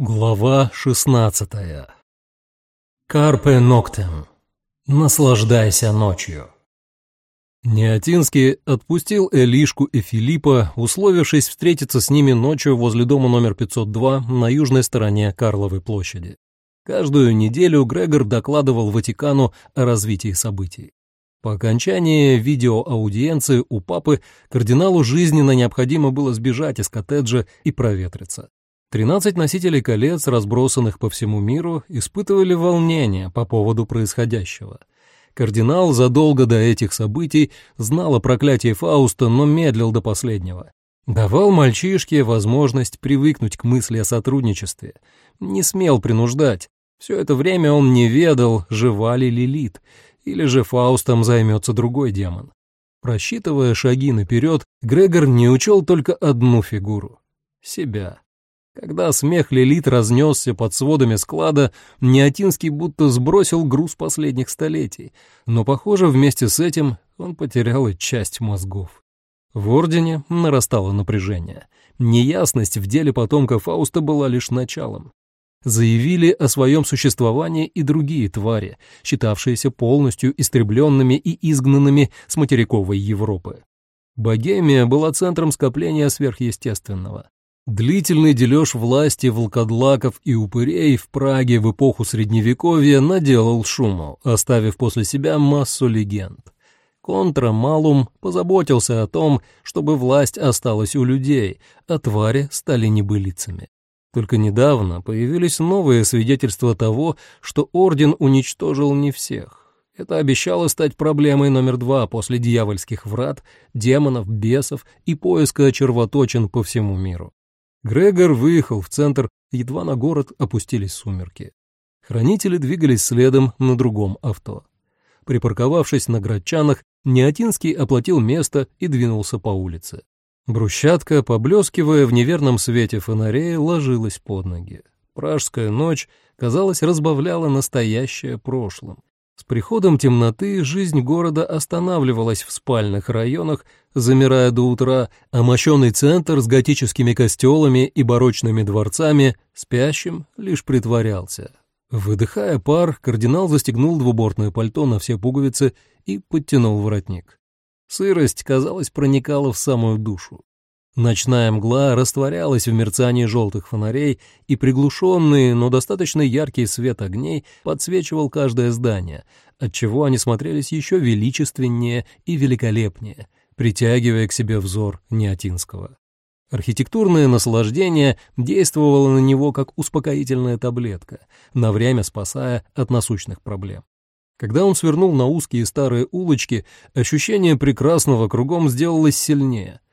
Глава шестнадцатая. Карпе ноктем. Наслаждайся ночью. Неотинский отпустил Элишку и Филиппа, условившись встретиться с ними ночью возле дома номер 502 на южной стороне Карловой площади. Каждую неделю Грегор докладывал Ватикану о развитии событий. По окончании видеоаудиенции у папы кардиналу жизненно необходимо было сбежать из коттеджа и проветриться. Тринадцать носителей колец, разбросанных по всему миру, испытывали волнение по поводу происходящего. Кардинал задолго до этих событий знал о проклятии Фауста, но медлил до последнего. Давал мальчишке возможность привыкнуть к мысли о сотрудничестве. Не смел принуждать. Все это время он не ведал, жива ли Лилит, или же Фаустом займется другой демон. Просчитывая шаги наперед, Грегор не учел только одну фигуру — себя. Когда смех Лилит разнесся под сводами склада, Неотинский будто сбросил груз последних столетий, но, похоже, вместе с этим он потерял и часть мозгов. В Ордене нарастало напряжение. Неясность в деле потомка Фауста была лишь началом. Заявили о своем существовании и другие твари, считавшиеся полностью истребленными и изгнанными с материковой Европы. Богемия была центром скопления сверхъестественного. Длительный дележ власти волкодлаков и упырей в Праге в эпоху Средневековья наделал шуму, оставив после себя массу легенд. Контра Малум позаботился о том, чтобы власть осталась у людей, а твари стали небылицами. Только недавно появились новые свидетельства того, что Орден уничтожил не всех. Это обещало стать проблемой номер два после дьявольских врат, демонов, бесов и поиска червоточин по всему миру. Грегор выехал в центр, едва на город опустились сумерки. Хранители двигались следом на другом авто. Припарковавшись на Градчанах, Неотинский оплатил место и двинулся по улице. Брусчатка, поблескивая в неверном свете фонарей, ложилась под ноги. Пражская ночь, казалось, разбавляла настоящее прошлым. С приходом темноты жизнь города останавливалась в спальных районах, замирая до утра, а мощенный центр с готическими костелами и барочными дворцами спящим лишь притворялся. Выдыхая пар, кардинал застегнул двубортное пальто на все пуговицы и подтянул воротник. Сырость, казалось, проникала в самую душу. Ночная мгла растворялась в мерцании желтых фонарей, и приглушенный, но достаточно яркий свет огней подсвечивал каждое здание, отчего они смотрелись еще величественнее и великолепнее, притягивая к себе взор Неотинского. Архитектурное наслаждение действовало на него как успокоительная таблетка, на время спасая от насущных проблем. Когда он свернул на узкие старые улочки, ощущение прекрасного кругом сделалось сильнее —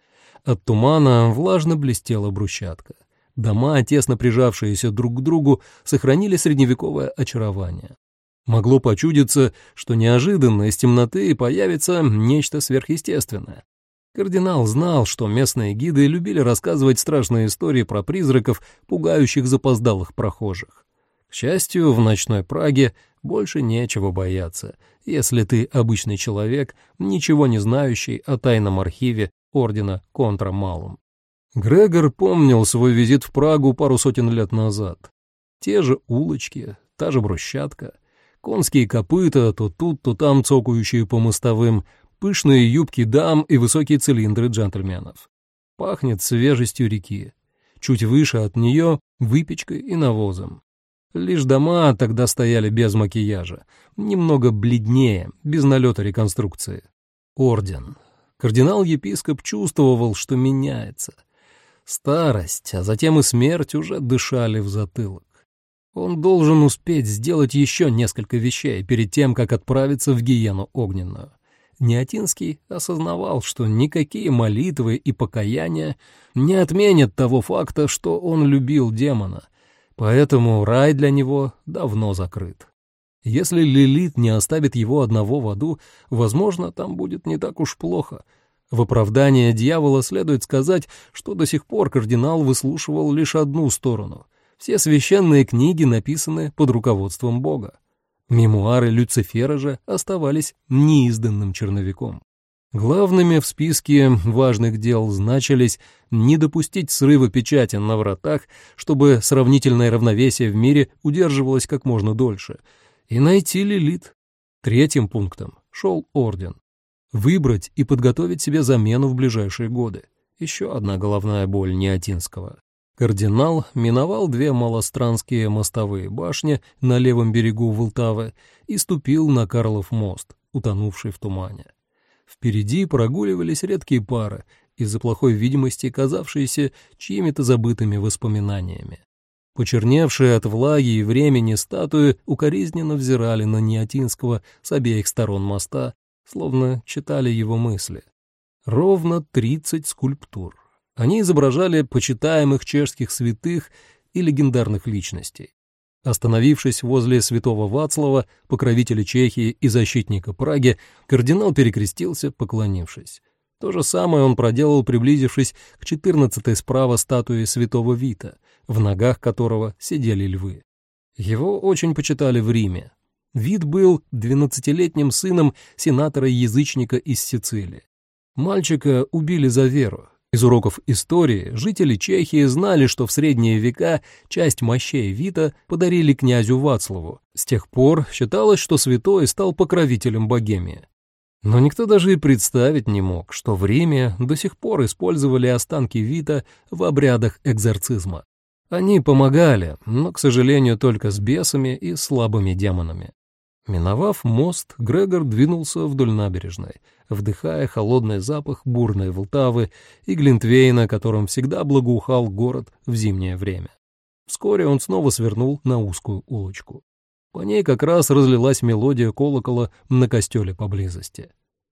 от тумана влажно блестела брусчатка. Дома, тесно прижавшиеся друг к другу, сохранили средневековое очарование. Могло почудиться, что неожиданно из темноты появится нечто сверхъестественное. Кардинал знал, что местные гиды любили рассказывать страшные истории про призраков, пугающих запоздалых прохожих. К счастью, в ночной Праге больше нечего бояться, если ты обычный человек, ничего не знающий о тайном архиве ордена Контра Малум. Грегор помнил свой визит в Прагу пару сотен лет назад. Те же улочки, та же брусчатка, конские копыта, то тут, то там цокающие по мостовым, пышные юбки дам и высокие цилиндры джентльменов. Пахнет свежестью реки. Чуть выше от нее — выпечкой и навозом. Лишь дома тогда стояли без макияжа, немного бледнее, без налета реконструкции. Орден. Кардинал-епископ чувствовал, что меняется. Старость, а затем и смерть уже дышали в затылок. Он должен успеть сделать еще несколько вещей перед тем, как отправиться в гиену огненную. Неотинский осознавал, что никакие молитвы и покаяния не отменят того факта, что он любил демона, поэтому рай для него давно закрыт. Если Лилит не оставит его одного в аду, возможно, там будет не так уж плохо. В оправдание дьявола следует сказать, что до сих пор кардинал выслушивал лишь одну сторону. Все священные книги написаны под руководством Бога. Мемуары Люцифера же оставались неизданным черновиком. Главными в списке важных дел значились не допустить срыва печати на вратах, чтобы сравнительное равновесие в мире удерживалось как можно дольше, и найти Лилит. Третьим пунктом шел орден. Выбрать и подготовить себе замену в ближайшие годы. Еще одна головная боль Неотинского. Кардинал миновал две малостранские мостовые башни на левом берегу Волтавы и ступил на Карлов мост, утонувший в тумане. Впереди прогуливались редкие пары, из-за плохой видимости казавшиеся чьими-то забытыми воспоминаниями. Почерневшие от влаги и времени статуи укоризненно взирали на Неотинского с обеих сторон моста, словно читали его мысли. Ровно тридцать скульптур. Они изображали почитаемых чешских святых и легендарных личностей. Остановившись возле святого Вацлава, покровителя Чехии и защитника Праги, кардинал перекрестился, поклонившись. То же самое он проделал, приблизившись к четырнадцатой справа статуе святого Вита, в ногах которого сидели львы. Его очень почитали в Риме. Вит был двенадцатилетним сыном сенатора-язычника из Сицилии. Мальчика убили за веру, из уроков истории жители Чехии знали, что в средние века часть мощей Вита подарили князю Вацлаву. С тех пор считалось, что святой стал покровителем Богемии. Но никто даже и представить не мог, что в Риме до сих пор использовали останки Вита в обрядах экзорцизма. Они помогали, но, к сожалению, только с бесами и слабыми демонами. Миновав мост, Грегор двинулся вдоль набережной, вдыхая холодный запах бурной Волтавы и Глинтвейна, которым всегда благоухал город в зимнее время. Вскоре он снова свернул на узкую улочку. По ней как раз разлилась мелодия колокола на костеле поблизости.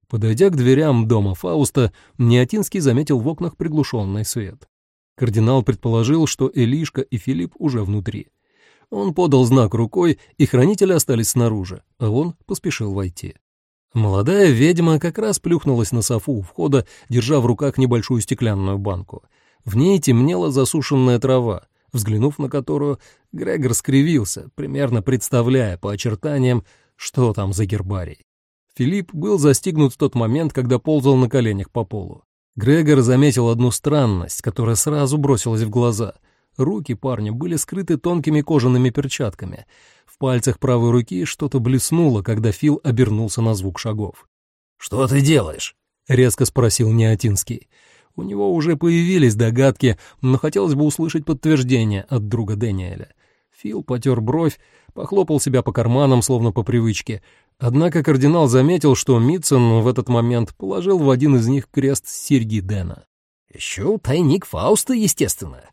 Подойдя к дверям дома Фауста, Неотинский заметил в окнах приглушенный свет. Кардинал предположил, что Элишка и Филипп уже внутри — он подал знак рукой, и хранители остались снаружи, а он поспешил войти. Молодая ведьма как раз плюхнулась на софу у входа, держа в руках небольшую стеклянную банку. В ней темнела засушенная трава, взглянув на которую, Грегор скривился, примерно представляя по очертаниям, что там за гербарий. Филипп был застигнут в тот момент, когда ползал на коленях по полу. Грегор заметил одну странность, которая сразу бросилась в глаза — Руки парня были скрыты тонкими кожаными перчатками. В пальцах правой руки что-то блеснуло, когда Фил обернулся на звук шагов. «Что ты делаешь?» — резко спросил Неотинский. У него уже появились догадки, но хотелось бы услышать подтверждение от друга Дэниеля. Фил потер бровь, похлопал себя по карманам, словно по привычке. Однако кардинал заметил, что Митсон в этот момент положил в один из них крест серьги Дэна. «Еще тайник Фауста, естественно»,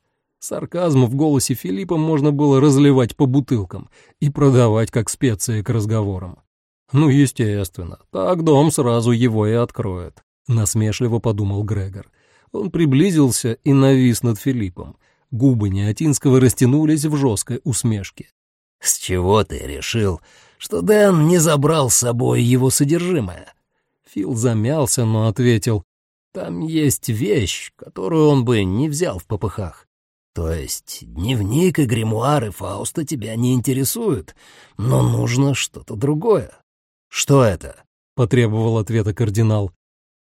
Сарказм в голосе Филиппа можно было разливать по бутылкам и продавать как специи к разговорам. Ну, естественно, так дом сразу его и откроет, насмешливо подумал Грегор. Он приблизился и навис над Филиппом. Губы Неотинского растянулись в жесткой усмешке. «С чего ты решил, что Дэн не забрал с собой его содержимое?» Фил замялся, но ответил, «Там есть вещь, которую он бы не взял в попыхах. То есть дневник и гримуары Фауста тебя не интересуют, но нужно что-то другое. Что это? Потребовал ответа кардинал.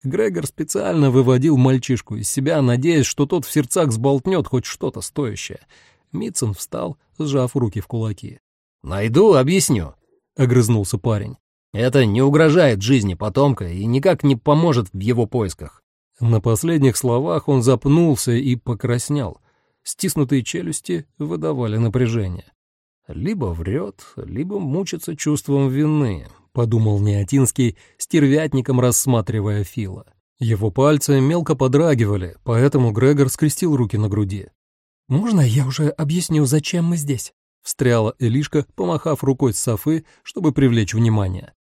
Грегор специально выводил мальчишку из себя, надеясь, что тот в сердцах сболтнет хоть что-то стоящее. Митсон встал, сжав руки в кулаки. «Найду, объясню», — огрызнулся парень. «Это не угрожает жизни потомка и никак не поможет в его поисках». На последних словах он запнулся и покраснел — Стиснутые челюсти выдавали напряжение. «Либо врет, либо мучится чувством вины», — подумал Неотинский, стервятником рассматривая Фила. Его пальцы мелко подрагивали, поэтому Грегор скрестил руки на груди. «Можно я уже объясню, зачем мы здесь?» — встряла Элишка, помахав рукой с Софы, чтобы привлечь внимание.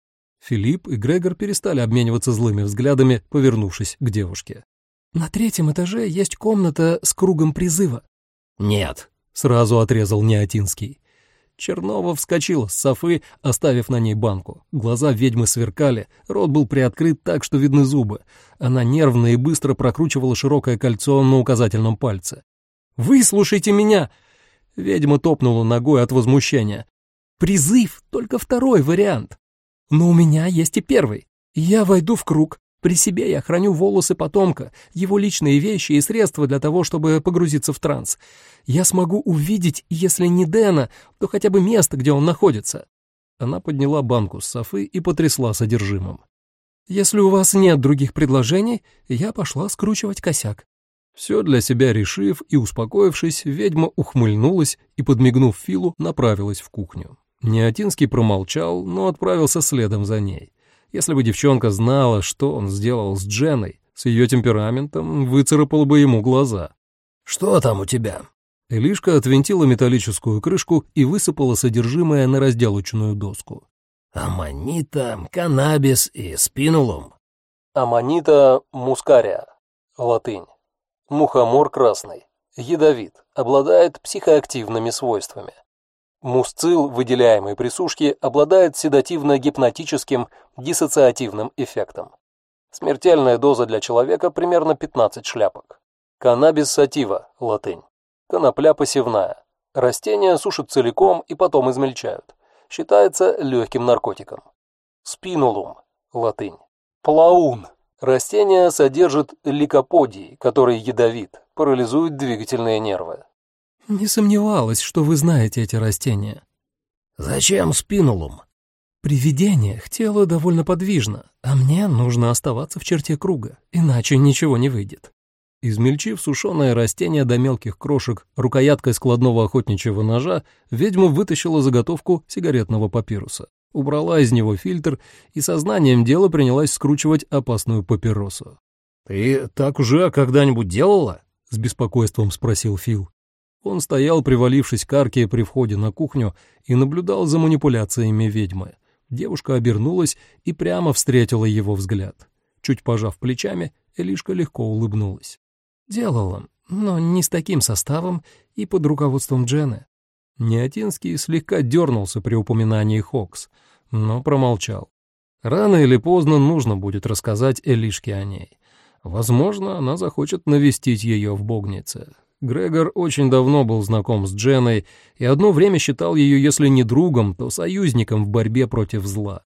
Филипп и Грегор перестали обмениваться злыми взглядами, повернувшись к девушке. «На третьем этаже есть комната с кругом призыва. «Нет», — сразу отрезал Неотинский. Чернова вскочила с софы, оставив на ней банку. Глаза ведьмы сверкали, рот был приоткрыт так, что видны зубы. Она нервно и быстро прокручивала широкое кольцо на указательном пальце. «Выслушайте меня!» Ведьма топнула ногой от возмущения. «Призыв — только второй вариант. Но у меня есть и первый. Я войду в круг, При себе я храню волосы потомка, его личные вещи и средства для того, чтобы погрузиться в транс. Я смогу увидеть, если не Дэна, то хотя бы место, где он находится». Она подняла банку с софы и потрясла содержимым. «Если у вас нет других предложений, я пошла скручивать косяк». Все для себя решив и успокоившись, ведьма ухмыльнулась и, подмигнув Филу, направилась в кухню. Неотинский промолчал, но отправился следом за ней. Если бы девчонка знала, что он сделал с Дженой, с ее темпераментом выцарапал бы ему глаза. «Что там у тебя?» Элишка отвинтила металлическую крышку и высыпала содержимое на разделочную доску. «Аммонита, каннабис и спинулум». Аммонита мускария. Латынь. Мухомор красный. Ядовит. Обладает психоактивными свойствами. Мусцил, выделяемый при сушке, обладает седативно-гипнотическим диссоциативным эффектом. Смертельная доза для человека примерно 15 шляпок. Каннабис сатива, латынь. Конопля посевная. Растения сушат целиком и потом измельчают. Считается легким наркотиком. Спинулум, латынь. Плаун. Растение содержит ликоподий, который ядовит, парализует двигательные нервы. «Не сомневалась, что вы знаете эти растения». «Зачем спинулум?» «При видениях тело довольно подвижно, а мне нужно оставаться в черте круга, иначе ничего не выйдет». Измельчив сушеное растение до мелких крошек рукояткой складного охотничьего ножа, ведьма вытащила заготовку сигаретного папируса, убрала из него фильтр и сознанием дела принялась скручивать опасную папиросу. «Ты так уже когда-нибудь делала?» — с беспокойством спросил Фил. Он стоял, привалившись к арке при входе на кухню, и наблюдал за манипуляциями ведьмы. Девушка обернулась и прямо встретила его взгляд. Чуть пожав плечами, Элишка легко улыбнулась. «Делала, но не с таким составом и под руководством Джены». Неотинский слегка дернулся при упоминании Хокс, но промолчал. Рано или поздно нужно будет рассказать Элишке о ней. Возможно, она захочет навестить ее в Богнице. Грегор очень давно был знаком с Дженой и одно время считал ее, если не другом, то союзником в борьбе против зла.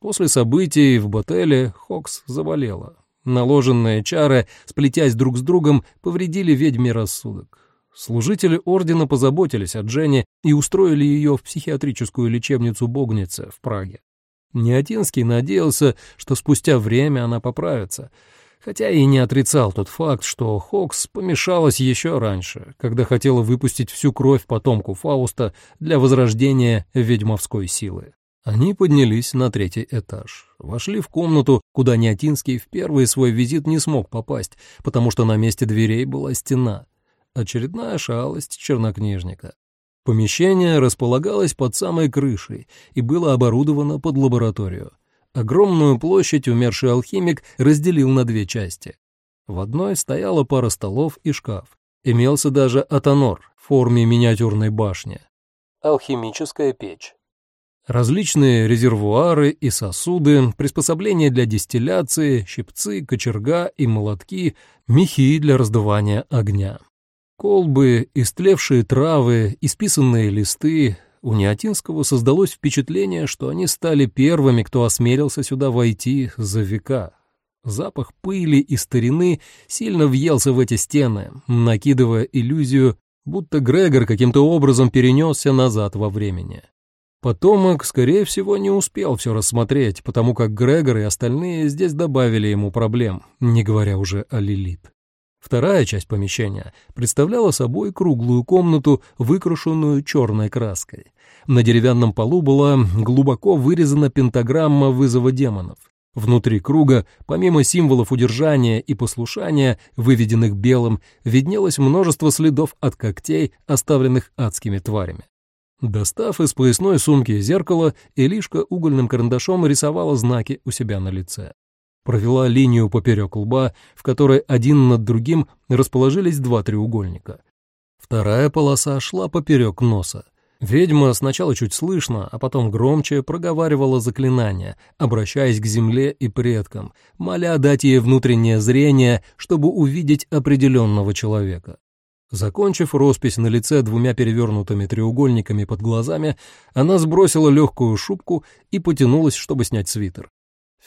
После событий в Ботеле Хокс заболела. Наложенные чары, сплетясь друг с другом, повредили ведьме рассудок. Служители ордена позаботились о Джене и устроили ее в психиатрическую лечебницу Богнице в Праге. Неотинский надеялся, что спустя время она поправится — хотя и не отрицал тот факт, что Хокс помешалась еще раньше, когда хотела выпустить всю кровь потомку Фауста для возрождения ведьмовской силы. Они поднялись на третий этаж, вошли в комнату, куда Неотинский в первый свой визит не смог попасть, потому что на месте дверей была стена. Очередная шалость чернокнижника. Помещение располагалось под самой крышей и было оборудовано под лабораторию. Огромную площадь умерший алхимик разделил на две части. В одной стояла пара столов и шкаф. Имелся даже атонор в форме миниатюрной башни. Алхимическая печь. Различные резервуары и сосуды, приспособления для дистилляции, щипцы, кочерга и молотки, мехи для раздувания огня. Колбы, истлевшие травы, исписанные листы, у Неотинского создалось впечатление, что они стали первыми, кто осмелился сюда войти за века. Запах пыли и старины сильно въелся в эти стены, накидывая иллюзию, будто Грегор каким-то образом перенесся назад во времени. Потомок, скорее всего, не успел все рассмотреть, потому как Грегор и остальные здесь добавили ему проблем, не говоря уже о Лилит. Вторая часть помещения представляла собой круглую комнату, выкрашенную черной краской. На деревянном полу была глубоко вырезана пентаграмма вызова демонов. Внутри круга, помимо символов удержания и послушания, выведенных белым, виднелось множество следов от когтей, оставленных адскими тварями. Достав из поясной сумки зеркало, Илишка угольным карандашом рисовала знаки у себя на лице провела линию поперек лба, в которой один над другим расположились два треугольника. Вторая полоса шла поперек носа. Ведьма сначала чуть слышно, а потом громче проговаривала заклинания, обращаясь к земле и предкам, моля дать ей внутреннее зрение, чтобы увидеть определенного человека. Закончив роспись на лице двумя перевернутыми треугольниками под глазами, она сбросила легкую шубку и потянулась, чтобы снять свитер.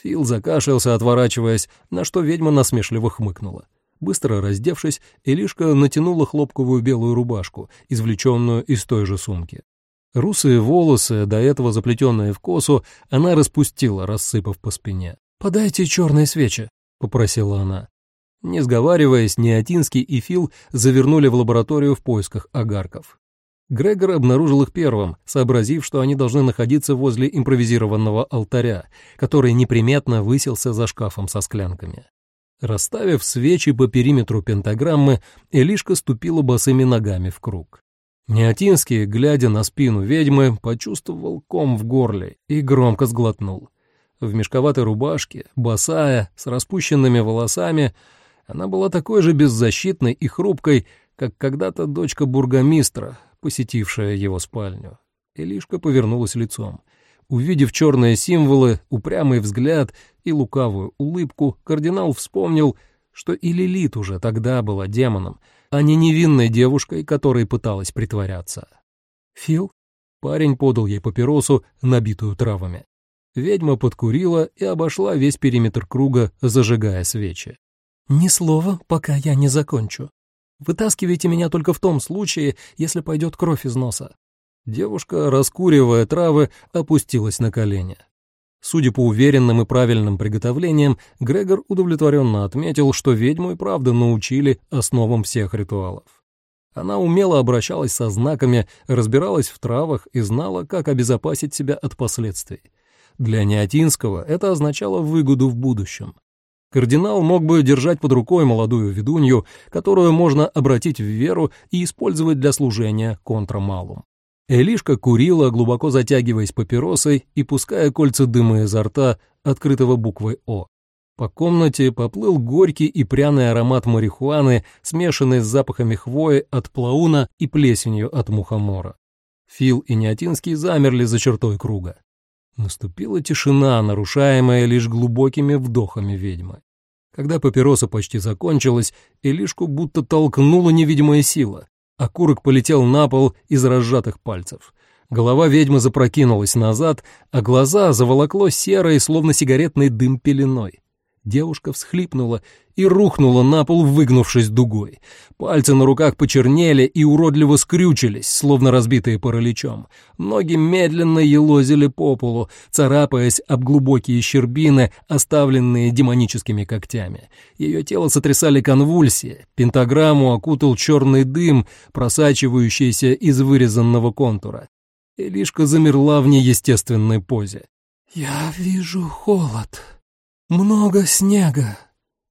Фил закашлялся, отворачиваясь, на что ведьма насмешливо хмыкнула. Быстро раздевшись, Элишка натянула хлопковую белую рубашку, извлеченную из той же сумки. Русые волосы, до этого заплетенные в косу, она распустила, рассыпав по спине. «Подайте черные свечи», — попросила она. Не сговариваясь, Неотинский и Фил завернули в лабораторию в поисках огарков. Грегор обнаружил их первым, сообразив, что они должны находиться возле импровизированного алтаря, который неприметно высился за шкафом со склянками. Расставив свечи по периметру пентаграммы, Элишка ступила босыми ногами в круг. Неотинский, глядя на спину ведьмы, почувствовал ком в горле и громко сглотнул. В мешковатой рубашке, босая, с распущенными волосами, она была такой же беззащитной и хрупкой, как когда-то дочка бургомистра, посетившая его спальню. Илишка повернулась лицом. Увидев черные символы, упрямый взгляд и лукавую улыбку, кардинал вспомнил, что и Лилит уже тогда была демоном, а не невинной девушкой, которой пыталась притворяться. «Фил?» Парень подал ей папиросу, набитую травами. Ведьма подкурила и обошла весь периметр круга, зажигая свечи. «Ни слова, пока я не закончу. Вытаскивайте меня только в том случае, если пойдет кровь из носа». Девушка, раскуривая травы, опустилась на колени. Судя по уверенным и правильным приготовлениям, Грегор удовлетворенно отметил, что ведьму и правда научили основам всех ритуалов. Она умело обращалась со знаками, разбиралась в травах и знала, как обезопасить себя от последствий. Для Неотинского это означало выгоду в будущем. Кардинал мог бы держать под рукой молодую ведунью, которую можно обратить в веру и использовать для служения контрамалум. Элишка курила, глубоко затягиваясь папиросой и пуская кольца дыма изо рта, открытого буквой «О». По комнате поплыл горький и пряный аромат марихуаны, смешанный с запахами хвои от плауна и плесенью от мухомора. Фил и Неотинский замерли за чертой круга. Наступила тишина, нарушаемая лишь глубокими вдохами ведьмы. Когда папироса почти закончилась, Элишку будто толкнула невидимая сила. Окурок полетел на пол из разжатых пальцев. Голова ведьмы запрокинулась назад, а глаза заволокло серой, словно сигаретный дым пеленой. Девушка всхлипнула и рухнула на пол, выгнувшись дугой. Пальцы на руках почернели и уродливо скрючились, словно разбитые параличом. Ноги медленно елозили по полу, царапаясь об глубокие щербины, оставленные демоническими когтями. Ее тело сотрясали конвульсии, пентаграмму окутал черный дым, просачивающийся из вырезанного контура. Илишка замерла в неестественной позе. «Я вижу холод», «Много снега!»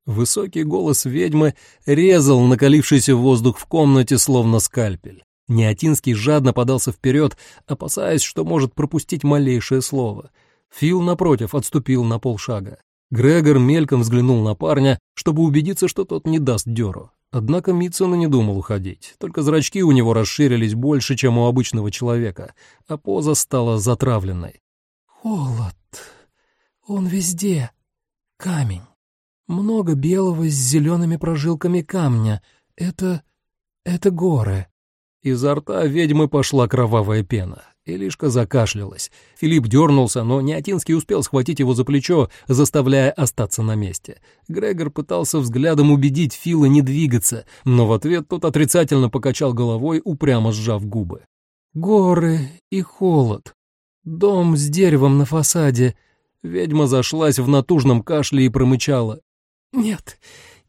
Высокий голос ведьмы резал накалившийся воздух в комнате, словно скальпель. Неотинский жадно подался вперед, опасаясь, что может пропустить малейшее слово. Фил, напротив, отступил на полшага. Грегор мельком взглянул на парня, чтобы убедиться, что тот не даст дёру. Однако Митсон не думал уходить, только зрачки у него расширились больше, чем у обычного человека, а поза стала затравленной. «Холод. Он везде», камень. Много белого с зелеными прожилками камня. Это... это горы». Изо рта ведьмы пошла кровавая пена. Илишка закашлялась. Филипп дернулся, но Неотинский успел схватить его за плечо, заставляя остаться на месте. Грегор пытался взглядом убедить Фила не двигаться, но в ответ тот отрицательно покачал головой, упрямо сжав губы. «Горы и холод. Дом с деревом на фасаде. Ведьма зашлась в натужном кашле и промычала. «Нет,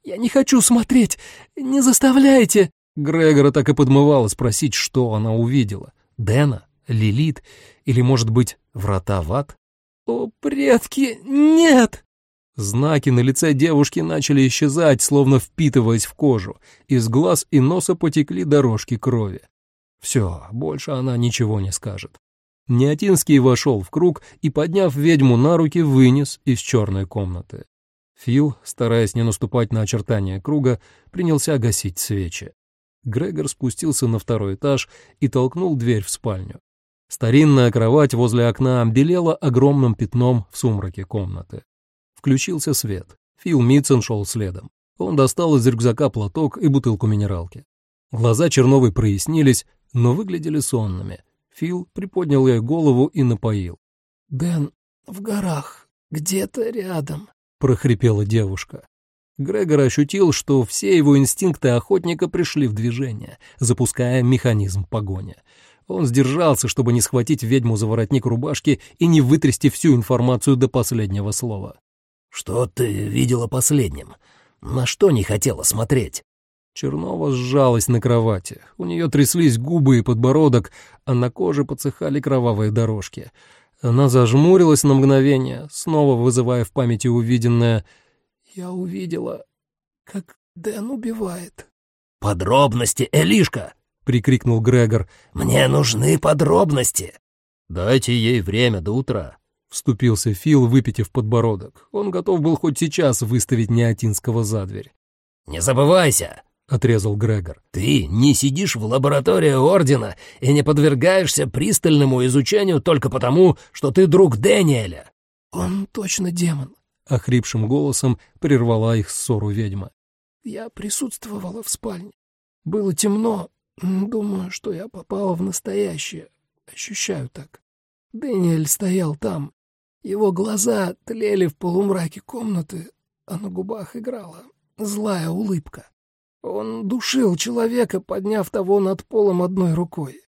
я не хочу смотреть, не заставляйте!» Грегора так и подмывало спросить, что она увидела. Дэна? Лилит? Или, может быть, врата в ад? «О, предки, нет!» Знаки на лице девушки начали исчезать, словно впитываясь в кожу. Из глаз и носа потекли дорожки крови. Все, больше она ничего не скажет. Неотинский вошел в круг и, подняв ведьму на руки, вынес из черной комнаты. Фил, стараясь не наступать на очертания круга, принялся гасить свечи. Грегор спустился на второй этаж и толкнул дверь в спальню. Старинная кровать возле окна белела огромным пятном в сумраке комнаты. Включился свет. Фил Митцен шел следом. Он достал из рюкзака платок и бутылку минералки. Глаза Черновой прояснились, но выглядели сонными — Фил приподнял ей голову и напоил. «Дэн в горах, где-то рядом», — прохрипела девушка. Грегор ощутил, что все его инстинкты охотника пришли в движение, запуская механизм погони. Он сдержался, чтобы не схватить ведьму за воротник рубашки и не вытрясти всю информацию до последнего слова. «Что ты видела последним? На что не хотела смотреть?» Чернова сжалась на кровати. У нее тряслись губы и подбородок, а на коже подсыхали кровавые дорожки. Она зажмурилась на мгновение, снова вызывая в памяти увиденное — я увидела, как Дэн убивает. «Подробности, Элишка!» — прикрикнул Грегор. «Мне нужны подробности!» «Дайте ей время до утра», — вступился Фил, выпитив подбородок. Он готов был хоть сейчас выставить Неотинского за дверь. «Не забывайся!» — отрезал Грегор. «Ты не сидишь в лаборатории Ордена и не подвергаешься пристальному изучению только потому, что ты друг Дэниеля». «Он точно демон», — охрипшим голосом прервала их ссору ведьма. «Я присутствовала в спальне. Было темно. Думаю, что я попала в настоящее. Ощущаю так. Дэниэль стоял там. Его глаза тлели в полумраке комнаты, а на губах играла злая улыбка. Он душил человека, подняв того над полом одной рукой.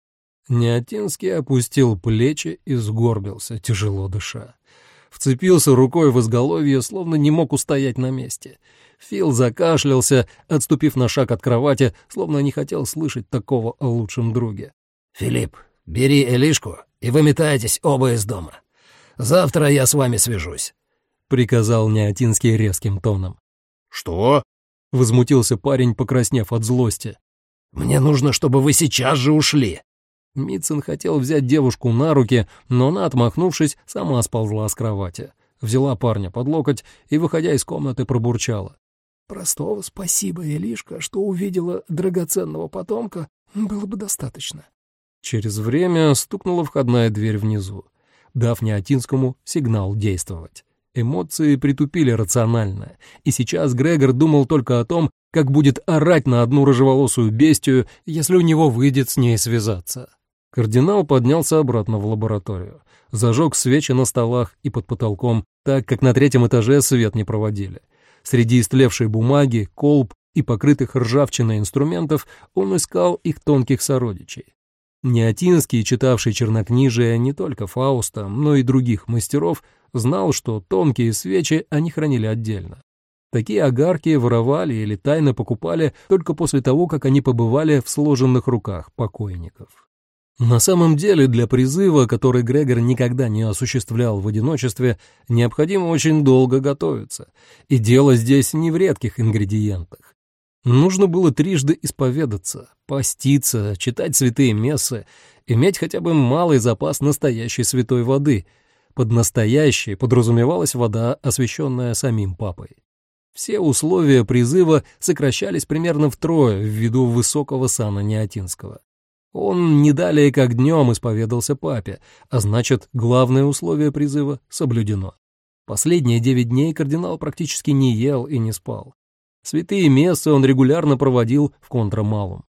Неотинский опустил плечи и сгорбился, тяжело дыша вцепился рукой в изголовье, словно не мог устоять на месте. Фил закашлялся, отступив на шаг от кровати, словно не хотел слышать такого о лучшем друге. «Филипп, бери Элишку и выметайтесь оба из дома. Завтра я с вами свяжусь», — приказал Неотинский резким тоном. «Что?» — возмутился парень, покраснев от злости. «Мне нужно, чтобы вы сейчас же ушли. Митцин хотел взять девушку на руки, но она, отмахнувшись, сама сползла с кровати. Взяла парня под локоть и, выходя из комнаты, пробурчала. «Простого спасибо, Елишка, что увидела драгоценного потомка, было бы достаточно». Через время стукнула входная дверь внизу, дав Неотинскому сигнал действовать. Эмоции притупили рационально, и сейчас Грегор думал только о том, как будет орать на одну рыжеволосую бестию, если у него выйдет с ней связаться. Кардинал поднялся обратно в лабораторию, зажег свечи на столах и под потолком, так как на третьем этаже свет не проводили. Среди истлевшей бумаги, колб и покрытых ржавчиной инструментов он искал их тонких сородичей. Неотинский, читавший чернокнижие не только Фауста, но и других мастеров, знал, что тонкие свечи они хранили отдельно. Такие огарки воровали или тайно покупали только после того, как они побывали в сложенных руках покойников. На самом деле для призыва, который Грегор никогда не осуществлял в одиночестве, необходимо очень долго готовиться. И дело здесь не в редких ингредиентах. Нужно было трижды исповедаться, поститься, читать святые мессы, иметь хотя бы малый запас настоящей святой воды. Под настоящей подразумевалась вода, освященная самим папой. Все условия призыва сокращались примерно втрое ввиду высокого сана Неотинского. Он не далее как днем исповедался папе, а значит, главное условие призыва соблюдено. Последние девять дней кардинал практически не ел и не спал. Святые мессы он регулярно проводил в контрамалум.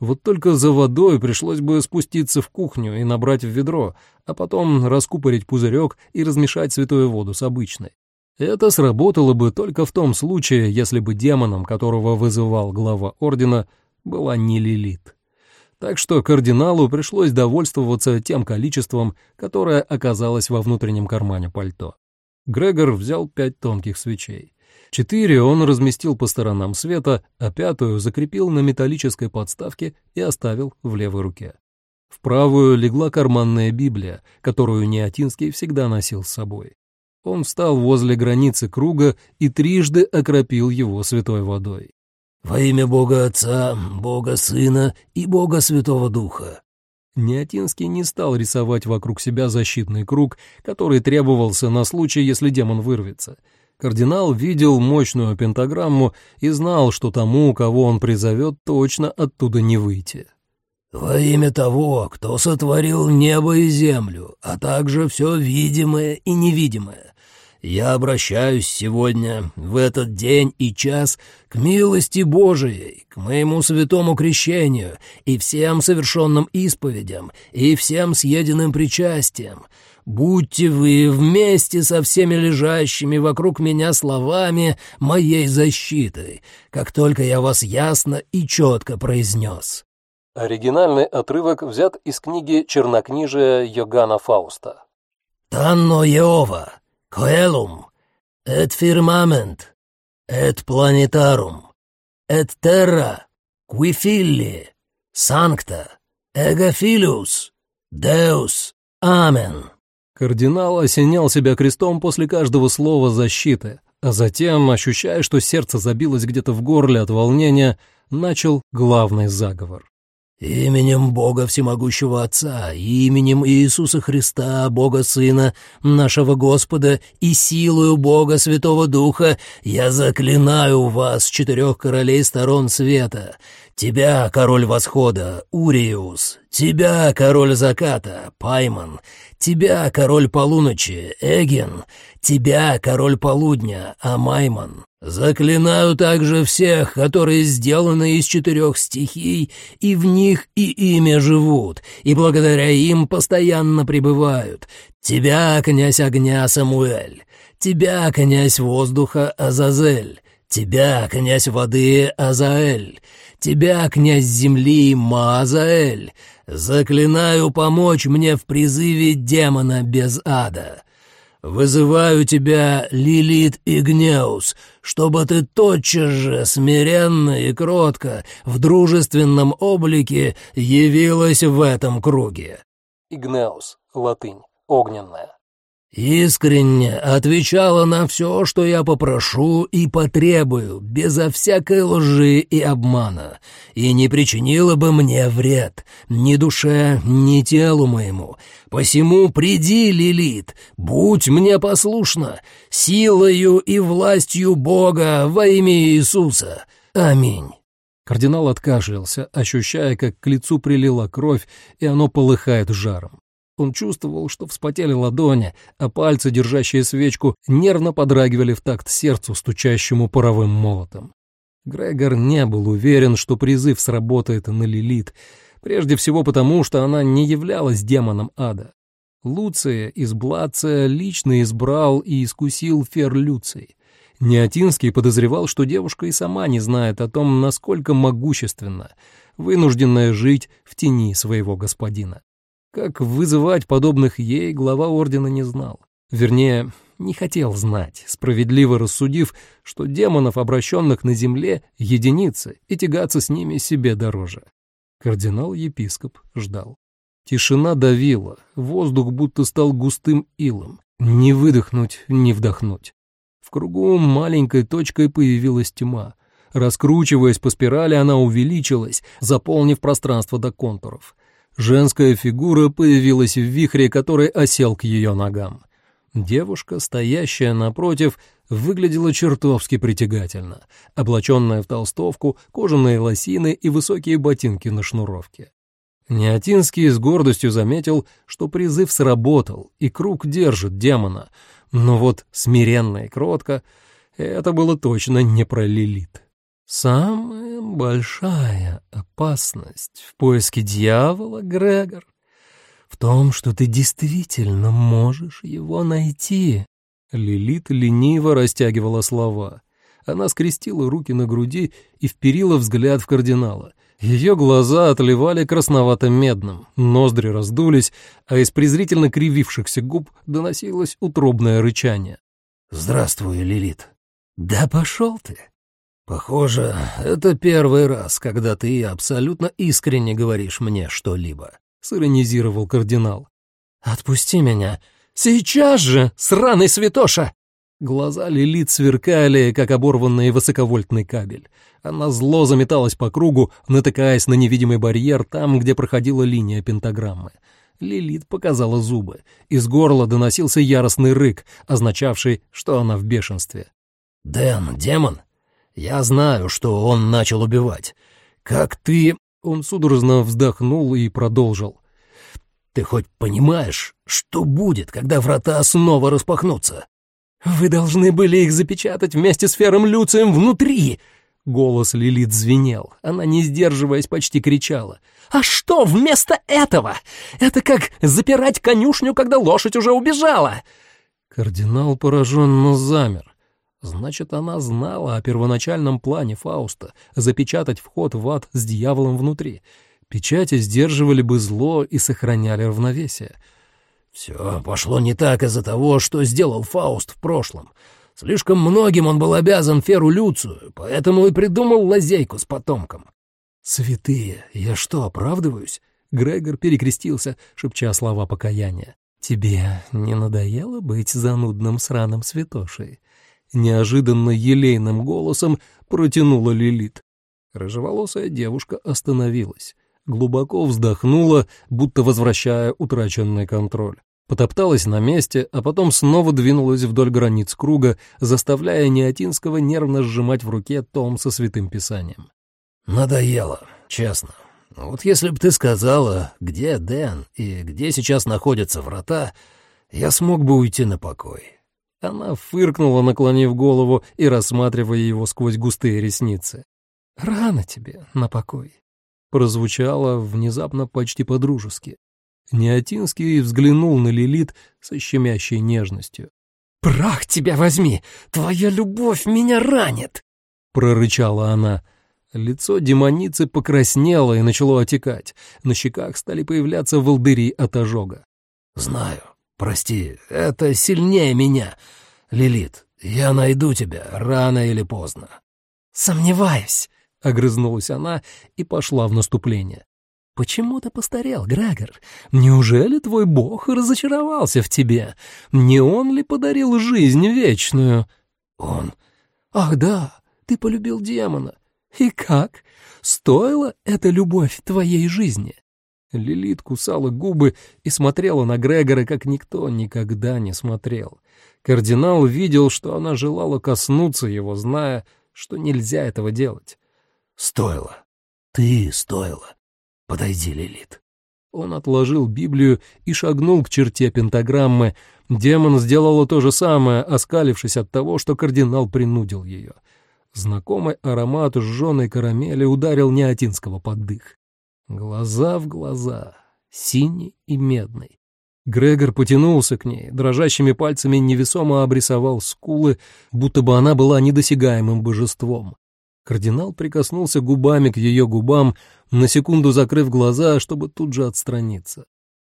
Вот только за водой пришлось бы спуститься в кухню и набрать в ведро, а потом раскупорить пузырек и размешать святую воду с обычной. Это сработало бы только в том случае, если бы демоном, которого вызывал глава ордена, была не Лилит так что кардиналу пришлось довольствоваться тем количеством, которое оказалось во внутреннем кармане пальто. Грегор взял пять тонких свечей. Четыре он разместил по сторонам света, а пятую закрепил на металлической подставке и оставил в левой руке. В правую легла карманная Библия, которую Неотинский всегда носил с собой. Он встал возле границы круга и трижды окропил его святой водой. Во имя Бога Отца, Бога Сына и Бога Святого Духа». Неотинский не стал рисовать вокруг себя защитный круг, который требовался на случай, если демон вырвется. Кардинал видел мощную пентаграмму и знал, что тому, кого он призовет, точно оттуда не выйти. «Во имя того, кто сотворил небо и землю, а также все видимое и невидимое, Я обращаюсь сегодня, в этот день и час, к милости Божией, к моему святому крещению и всем совершенным исповедям и всем съеденным причастиям. Будьте вы вместе со всеми лежащими вокруг меня словами моей защиты, как только я вас ясно и четко произнес». Оригинальный отрывок взят из книги «Чернокнижие Йоганна Фауста». «Танно Еова, firmament, et planetarum, et terra, qui filii, sancta, ego filius, Deus, Amen». Кардинал осенял себя крестом после каждого слова защиты, а затем, ощущая, что сердце забилось где-то в горле от волнения, начал главный заговор. «Именем Бога Всемогущего Отца, именем Иисуса Христа, Бога Сына, нашего Господа, и силою Бога Святого Духа я заклинаю вас, четырех королей сторон света, тебя, король восхода, Уриус, тебя, король заката, Пайман, тебя, король полуночи, Эгин, тебя, король полудня, Амайман, Заклинаю также всех, которые сделаны из четырех стихий, и в них и ими живут, и благодаря им постоянно пребывают. Тебя, князь огня Самуэль, тебя, князь воздуха Азазель, тебя, князь воды Азаэль, тебя, князь земли Маазаэль. Заклинаю помочь мне в призыве демона без ада. «Вызываю тебя, Лилит Игнеус, чтобы ты тотчас же, смиренно и кротко, в дружественном облике явилась в этом круге». Игнеус, латынь, огненная искренне отвечала на все, что я попрошу и потребую, безо всякой лжи и обмана, и не причинила бы мне вред, ни душе, ни телу моему. Посему приди, Лилит, будь мне послушна, силою и властью Бога во имя Иисуса. Аминь». Кардинал откашлялся, ощущая, как к лицу прилила кровь, и оно полыхает жаром. Он чувствовал, что вспотели ладони, а пальцы, держащие свечку, нервно подрагивали в такт сердцу, стучащему паровым молотом. Грегор не был уверен, что призыв сработает на Лилит, прежде всего потому, что она не являлась демоном ада. Луция из Блация лично избрал и искусил Фер Люций. Неотинский подозревал, что девушка и сама не знает о том, насколько могущественна, вынужденная жить в тени своего господина. Как вызывать подобных ей, глава ордена не знал. Вернее, не хотел знать, справедливо рассудив, что демонов, обращенных на земле, единицы, и тягаться с ними себе дороже. Кардинал-епископ ждал. Тишина давила, воздух будто стал густым илом. Не выдохнуть, не вдохнуть. В кругу маленькой точкой появилась тьма. Раскручиваясь по спирали, она увеличилась, заполнив пространство до контуров. Женская фигура появилась в вихре, который осел к ее ногам. Девушка, стоящая напротив, выглядела чертовски притягательно, облаченная в толстовку, кожаные лосины и высокие ботинки на шнуровке. Неотинский с гордостью заметил, что призыв сработал, и круг держит демона, но вот смиренно и кротко — это было точно не про Лилит. Самая большая опасность в поиске дьявола, Грегор, в том, что ты действительно можешь его найти. Лилит лениво растягивала слова. Она скрестила руки на груди и вперила взгляд в кардинала. Ее глаза отливали красновато-медным, ноздри раздулись, а из презрительно кривившихся губ доносилось утробное рычание. «Здравствуй, Лилит». «Да пошел ты!» «Похоже, это первый раз, когда ты абсолютно искренне говоришь мне что-либо», — сиронизировал кардинал. «Отпусти меня! Сейчас же, сраный святоша!» Глаза Лилит сверкали, как оборванный высоковольтный кабель. Она зло заметалась по кругу, натыкаясь на невидимый барьер там, где проходила линия пентаграммы. Лилит показала зубы. Из горла доносился яростный рык, означавший, что она в бешенстве. «Дэн, демон, я знаю, что он начал убивать. Как ты...» Он судорожно вздохнул и продолжил. «Ты хоть понимаешь, что будет, когда врата снова распахнутся?» Вы должны были их запечатать вместе с Фером Люцием внутри!» Голос Лилит звенел. Она, не сдерживаясь, почти кричала. «А что вместо этого? Это как запирать конюшню, когда лошадь уже убежала!» Кардинал пораженно замер. Значит, она знала о первоначальном плане Фауста запечатать вход в ад с дьяволом внутри. Печати сдерживали бы зло и сохраняли равновесие. Все пошло не так из-за того, что сделал Фауст в прошлом. Слишком многим он был обязан Феру Люцию, поэтому и придумал лазейку с потомком. «Святые, я что, оправдываюсь?» Грегор перекрестился, шепча слова покаяния. «Тебе не надоело быть занудным сраным святошей?» Неожиданно елейным голосом протянула Лилит. Рыжеволосая девушка остановилась, глубоко вздохнула, будто возвращая утраченный контроль потопталась на месте, а потом снова двинулась вдоль границ круга, заставляя Неотинского нервно сжимать в руке том со святым писанием. «Надоело, честно. Вот если бы ты сказала, где Дэн и где сейчас находятся врата, я смог бы уйти на покой». Она фыркнула, наклонив голову и рассматривая его сквозь густые ресницы. «Рано тебе на покой», — прозвучало внезапно почти по-дружески. Неотинский взглянул на Лилит со щемящей нежностью. «Прах тебя возьми! Твоя любовь меня ранит!» — прорычала она. Лицо демоницы покраснело и начало отекать. На щеках стали появляться волдыри от ожога. «Знаю. Прости, это сильнее меня. Лилит, я найду тебя рано или поздно». «Сомневаюсь», — огрызнулась она и пошла в наступление. «Почему ты постарел, Грегор? Неужели твой бог разочаровался в тебе? Не он ли подарил жизнь вечную?» «Он...» «Ах да, ты полюбил демона. И как? Стоила эта любовь твоей жизни?» Лилит кусала губы и смотрела на Грегора, как никто никогда не смотрел. Кардинал видел, что она желала коснуться его, зная, что нельзя этого делать. «Стоило. Ты стоила. «Подойди, Лилит». Он отложил Библию и шагнул к черте пентаграммы. Демон сделала то же самое, оскалившись от того, что кардинал принудил ее. Знакомый аромат сжженной карамели ударил Неотинского под дых. Глаза в глаза, синий и медный. Грегор потянулся к ней, дрожащими пальцами невесомо обрисовал скулы, будто бы она была недосягаемым божеством. Кардинал прикоснулся губами к ее губам, на секунду закрыв глаза, чтобы тут же отстраниться.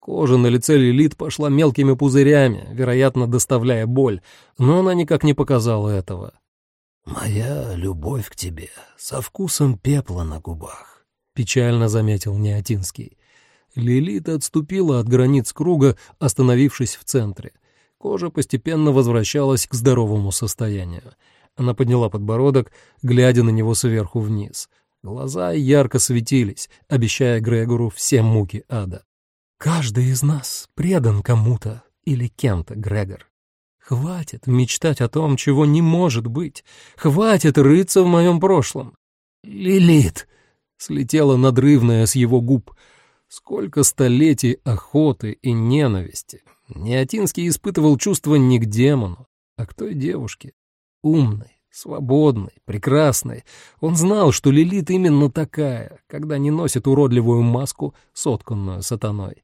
Кожа на лице Лилит пошла мелкими пузырями, вероятно, доставляя боль, но она никак не показала этого. «Моя любовь к тебе со вкусом пепла на губах», — печально заметил Неотинский. Лилит отступила от границ круга, остановившись в центре. Кожа постепенно возвращалась к здоровому состоянию. Она подняла подбородок, глядя на него сверху вниз. Глаза ярко светились, обещая Грегору все муки ада. «Каждый из нас предан кому-то или кем-то, Грегор. Хватит мечтать о том, чего не может быть. Хватит рыться в моем прошлом». «Лилит!» — слетела надрывная с его губ. Сколько столетий охоты и ненависти. Неотинский испытывал чувство не к демону, а к той девушке, Умный, свободный, прекрасный. Он знал, что Лилит именно такая, когда не носит уродливую маску, сотканную сатаной.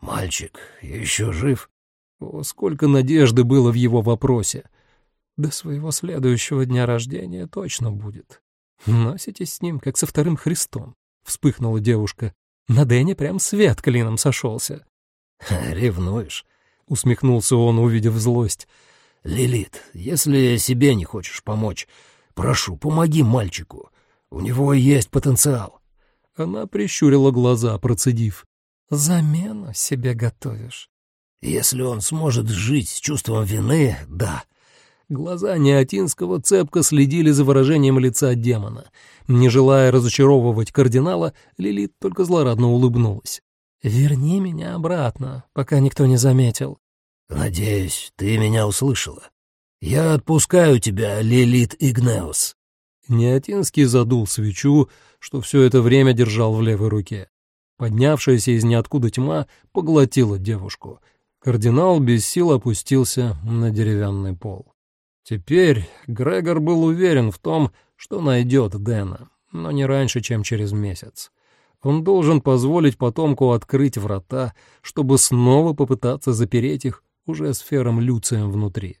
«Мальчик еще жив?» О, сколько надежды было в его вопросе. До своего следующего дня рождения точно будет. Носитесь с ним, как со вторым Христом, — вспыхнула девушка. На Дэне прям свет клином сошелся. «Ревнуешь?» — усмехнулся он, увидев злость. «Лилит, если себе не хочешь помочь, прошу, помоги мальчику. У него есть потенциал». Она прищурила глаза, процедив. «Замену себе готовишь?» «Если он сможет жить с чувством вины, да». Глаза Неотинского цепко следили за выражением лица демона. Не желая разочаровывать кардинала, Лилит только злорадно улыбнулась. «Верни меня обратно, пока никто не заметил. «Надеюсь, ты меня услышала. Я отпускаю тебя, Лилит Игнеус». Неотинский задул свечу, что все это время держал в левой руке. Поднявшаяся из ниоткуда тьма поглотила девушку. Кардинал без сил опустился на деревянный пол. Теперь Грегор был уверен в том, что найдет Дэна, но не раньше, чем через месяц. Он должен позволить потомку открыть врата, чтобы снова попытаться запереть их уже сфером Люцием внутри.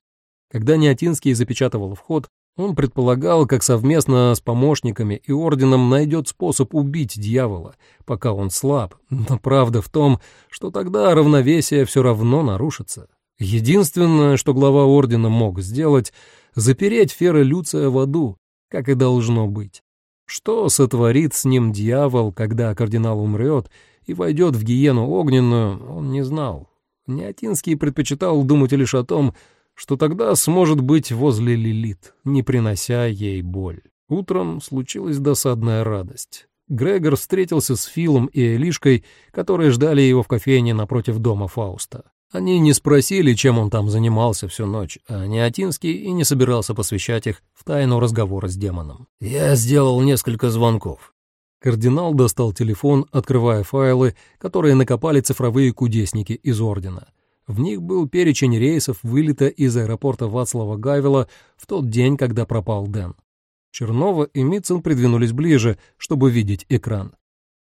Когда Неотинский запечатывал вход, он предполагал, как совместно с помощниками и орденом найдет способ убить дьявола, пока он слаб, но правда в том, что тогда равновесие все равно нарушится. Единственное, что глава ордена мог сделать, запереть Фера Люция в аду, как и должно быть. Что сотворит с ним дьявол, когда кардинал умрет и войдет в гиену огненную, он не знал. Неотинский предпочитал думать лишь о том, что тогда сможет быть возле Лилит, не принося ей боль. Утром случилась досадная радость. Грегор встретился с Филом и Элишкой, которые ждали его в кофейне напротив дома Фауста. Они не спросили, чем он там занимался всю ночь, а Неотинский и не собирался посвящать их в тайну разговора с демоном. «Я сделал несколько звонков». Кардинал достал телефон, открывая файлы, которые накопали цифровые кудесники из Ордена. В них был перечень рейсов вылета из аэропорта Вацлава Гавела в тот день, когда пропал Дэн. Чернова и Митцен придвинулись ближе, чтобы видеть экран.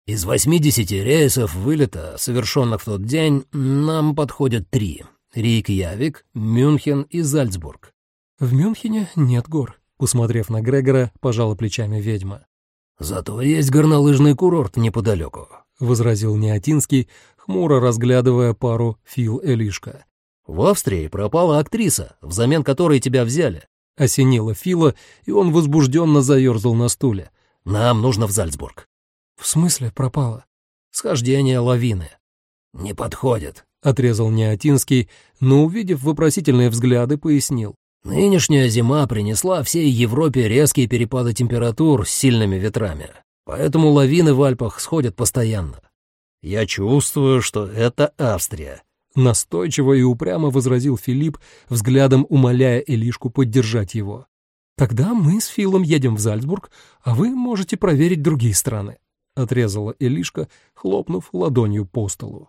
«Из 80 рейсов вылета, совершенных в тот день, нам подходят три. Рейкьявик, Мюнхен и Зальцбург». «В Мюнхене нет гор», — посмотрев на Грегора, пожала плечами ведьма. «Зато есть горнолыжный курорт неподалеку», — возразил Неотинский, хмуро разглядывая пару Фил Элишка. «В Австрии пропала актриса, взамен которой тебя взяли». Осенила Фила, и он возбужденно заерзал на стуле. «Нам нужно в Зальцбург». «В смысле пропала?» «Схождение лавины». «Не подходит», — отрезал Неотинский, но, увидев вопросительные взгляды, пояснил. «Нынешняя зима принесла всей Европе резкие перепады температур с сильными ветрами, поэтому лавины в Альпах сходят постоянно. «Я чувствую, что это Австрия», — настойчиво и упрямо возразил Филипп, взглядом умоляя Элишку поддержать его. «Тогда мы с Филом едем в Зальцбург, а вы можете проверить другие страны», — отрезала Элишка, хлопнув ладонью по столу.